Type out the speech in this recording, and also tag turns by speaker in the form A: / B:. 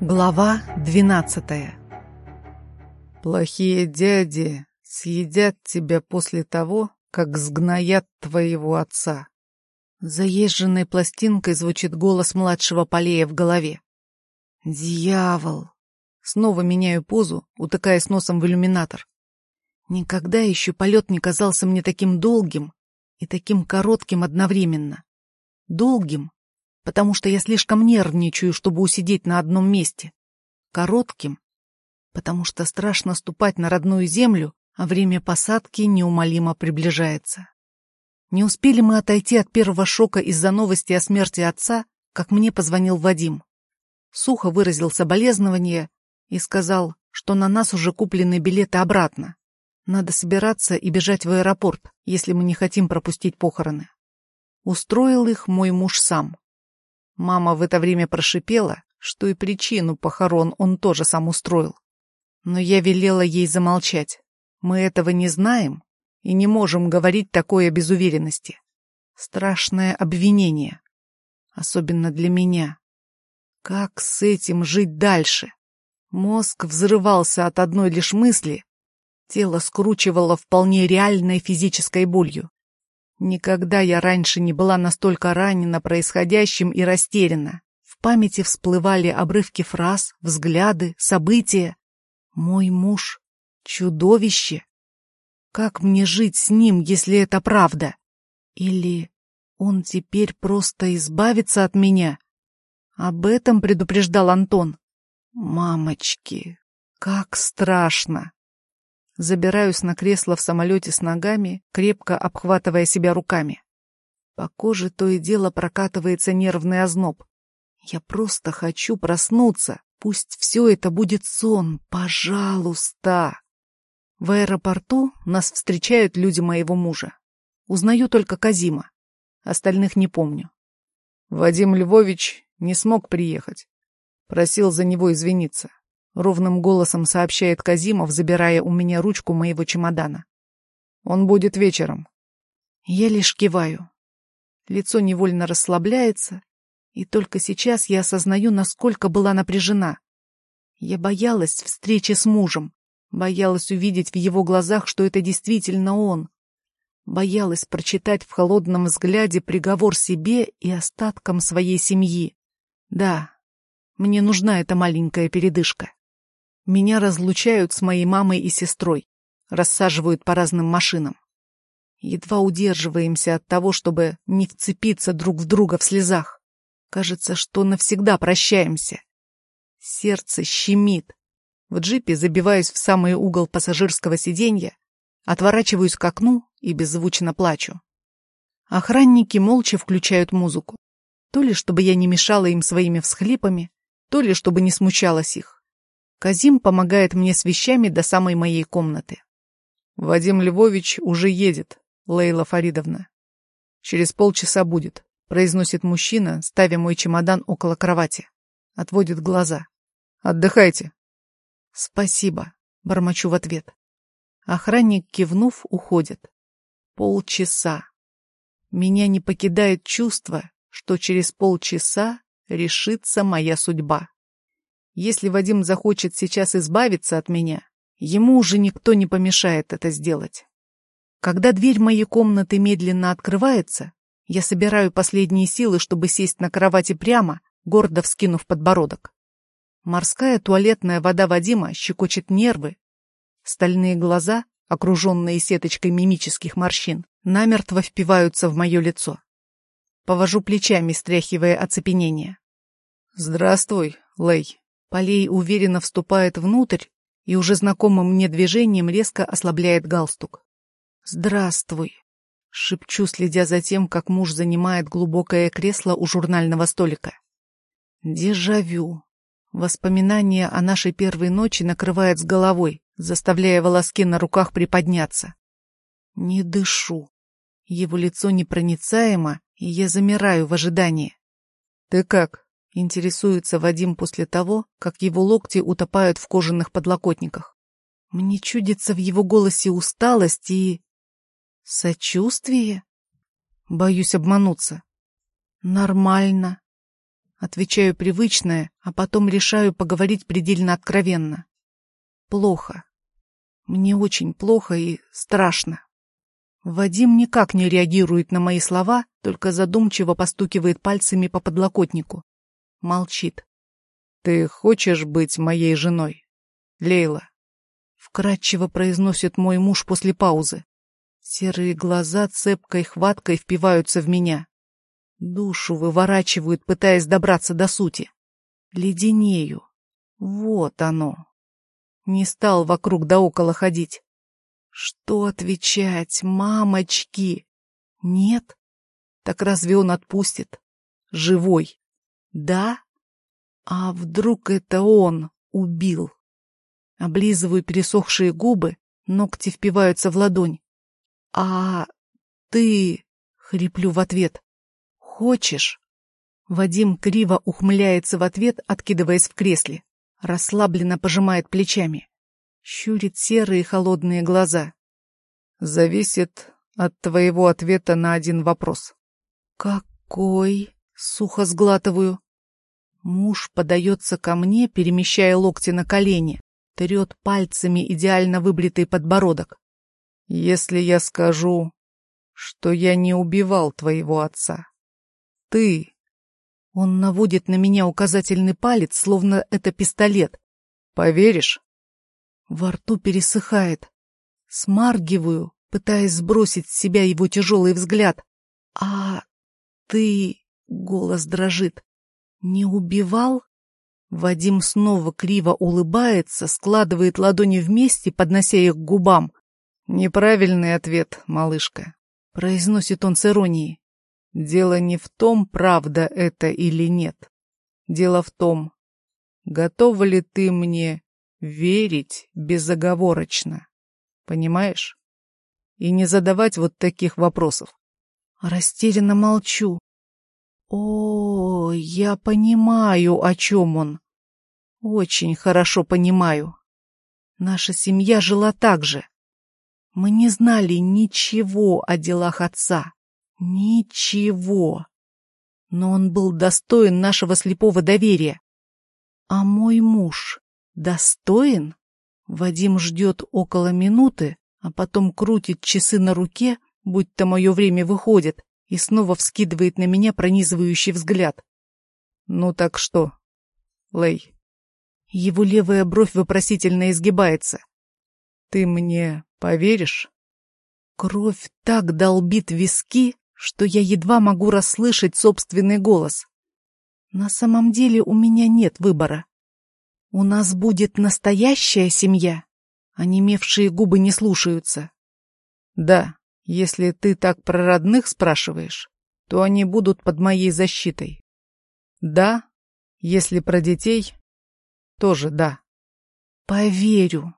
A: Глава двенадцатая
B: Плохие дяди съедят тебя после того, как сгноят твоего отца.
A: Заезженной пластинкой звучит голос младшего Полея в голове. Дьявол! Снова меняю позу, утыкаясь носом в иллюминатор. Никогда еще полет не казался мне таким долгим и таким коротким одновременно. Долгим, потому что я слишком нервничаю, чтобы усидеть на одном месте. Коротким, потому что страшно ступать на родную землю, а время посадки неумолимо приближается. Не успели мы отойти от первого шока из-за новости о смерти отца, как мне позвонил Вадим. Сухо выразил соболезнование и сказал, что на нас уже куплены билеты обратно. Надо собираться и бежать в аэропорт, если мы не хотим пропустить похороны. Устроил их мой муж сам. Мама в это время прошипела, что и причину похорон он тоже сам устроил. Но я велела ей замолчать. Мы этого не знаем и не можем говорить такое без уверенности. Страшное обвинение. Особенно для меня. Как с этим жить дальше? Мозг взрывался от одной лишь мысли. Тело скручивало вполне реальной физической болью. Никогда я раньше не была настолько ранена происходящим и растеряна. В памяти всплывали обрывки фраз, взгляды, события. Мой муж — чудовище. Как мне жить с ним, если это правда? Или он теперь просто избавится от меня? Об этом предупреждал Антон. Мамочки, как страшно! Забираюсь на кресло в самолете с ногами, крепко обхватывая себя руками. По коже то и дело прокатывается нервный озноб. Я просто хочу проснуться. Пусть все это будет сон, пожалуйста. В аэропорту нас встречают люди моего мужа. Узнаю только Казима. Остальных не помню.
B: Вадим Львович не смог приехать. Просил за него извиниться. — ровным голосом сообщает Казимов, забирая у меня ручку моего чемодана. «Он будет вечером».
A: Я лишь киваю. Лицо невольно расслабляется, и только сейчас я осознаю, насколько была напряжена. Я боялась встречи с мужем, боялась увидеть в его глазах, что это действительно он. Боялась прочитать в холодном взгляде приговор себе и остаткам своей семьи. Да, мне нужна эта маленькая передышка. Меня разлучают с моей мамой и сестрой, рассаживают по разным машинам. Едва удерживаемся от того, чтобы не вцепиться друг в друга в слезах. Кажется, что навсегда прощаемся. Сердце щемит. В джипе забиваюсь в самый угол пассажирского сиденья, отворачиваюсь к окну и беззвучно плачу. Охранники молча включают музыку. То ли чтобы я не мешала им своими всхлипами, то ли чтобы не смущалась их. Казим помогает мне с вещами до самой моей комнаты.
B: Вадим Львович уже едет, Лейла Фаридовна. Через полчаса будет, произносит мужчина, ставя мой чемодан около кровати. Отводит глаза. Отдыхайте.
A: Спасибо, бормочу в ответ. Охранник, кивнув, уходит. Полчаса. Меня не покидает чувство, что через полчаса решится моя судьба. Если Вадим захочет сейчас избавиться от меня, ему уже никто не помешает это сделать. Когда дверь моей комнаты медленно открывается, я собираю последние силы, чтобы сесть на кровати прямо, гордо вскинув подбородок. Морская туалетная вода Вадима щекочет нервы. Стальные глаза, окруженные сеточкой мимических морщин, намертво впиваются в мое лицо. Повожу плечами, стряхивая оцепенение.
B: «Здравствуй, Лей»,
A: Полей уверенно вступает внутрь и уже знакомым мне движением резко ослабляет галстук. «Здравствуй», — шепчу, следя за тем, как муж занимает глубокое кресло у журнального столика. Дежавю. Воспоминание о нашей первой ночи накрывает с головой, заставляя волоски на руках приподняться. Не дышу. Его лицо непроницаемо, и я замираю в ожидании.
B: «Ты как?»
A: Интересуется Вадим после того, как его локти утопают в кожаных подлокотниках. Мне чудится в его голосе усталость и... сочувствие? Боюсь обмануться. Нормально. Отвечаю привычное, а потом решаю поговорить предельно откровенно. Плохо. Мне очень плохо и страшно. Вадим никак не реагирует на мои слова, только задумчиво постукивает пальцами по подлокотнику. Молчит.
B: «Ты хочешь быть моей женой, Лейла?»
A: Вкратчиво произносит мой муж после паузы. Серые глаза цепкой хваткой впиваются в меня. Душу выворачивают, пытаясь добраться до сути. Леденею. Вот оно. Не стал вокруг да около ходить. Что отвечать, мамочки? Нет? Так разве он отпустит? Живой? Да? А вдруг это он убил? Облизываю пересохшие губы, ногти впиваются в ладонь. А ты... Хриплю в ответ. Хочешь? Вадим криво ухмыляется в ответ, откидываясь в кресле. Расслабленно пожимает плечами. Щурит серые холодные глаза.
B: Зависит от твоего ответа на один вопрос.
A: Какой? Сухо сглатываю. Муж подается ко мне, перемещая локти на колени, трет пальцами идеально выбритый подбородок.
B: Если я скажу, что я не убивал твоего отца, ты.
A: Он наводит на меня указательный палец, словно это пистолет.
B: Поверишь?
A: Во рту пересыхает. Смаргиваю, пытаясь сбросить с себя его тяжелый взгляд. А ты... Голос дрожит. Не убивал? Вадим снова криво улыбается, складывает ладони вместе, поднося их к губам.
B: «Неправильный ответ, малышка», — произносит он с иронией. Дело не в том, правда это или нет. Дело в том, готова ли ты мне верить безоговорочно. Понимаешь? И не задавать вот таких вопросов.
A: Растерянно молчу. О, я понимаю, о чем он. Очень хорошо понимаю. Наша семья жила так же. Мы не знали ничего о делах отца. Ничего. Но он был достоин нашего слепого доверия. А мой муж достоин? Вадим ждет около минуты, а потом крутит часы на руке, будь то мое время выходит, и снова вскидывает на меня пронизывающий взгляд.
B: «Ну так что, Лей?»
A: Его левая бровь вопросительно изгибается.
B: «Ты мне поверишь?»
A: Кровь так долбит виски, что я едва могу расслышать собственный голос. На самом деле у меня нет выбора. У нас будет настоящая семья. Онемевшие губы не слушаются.
B: Да, если ты так про родных спрашиваешь, то они будут под моей защитой. Да, если про детей, тоже да.
A: Поверю.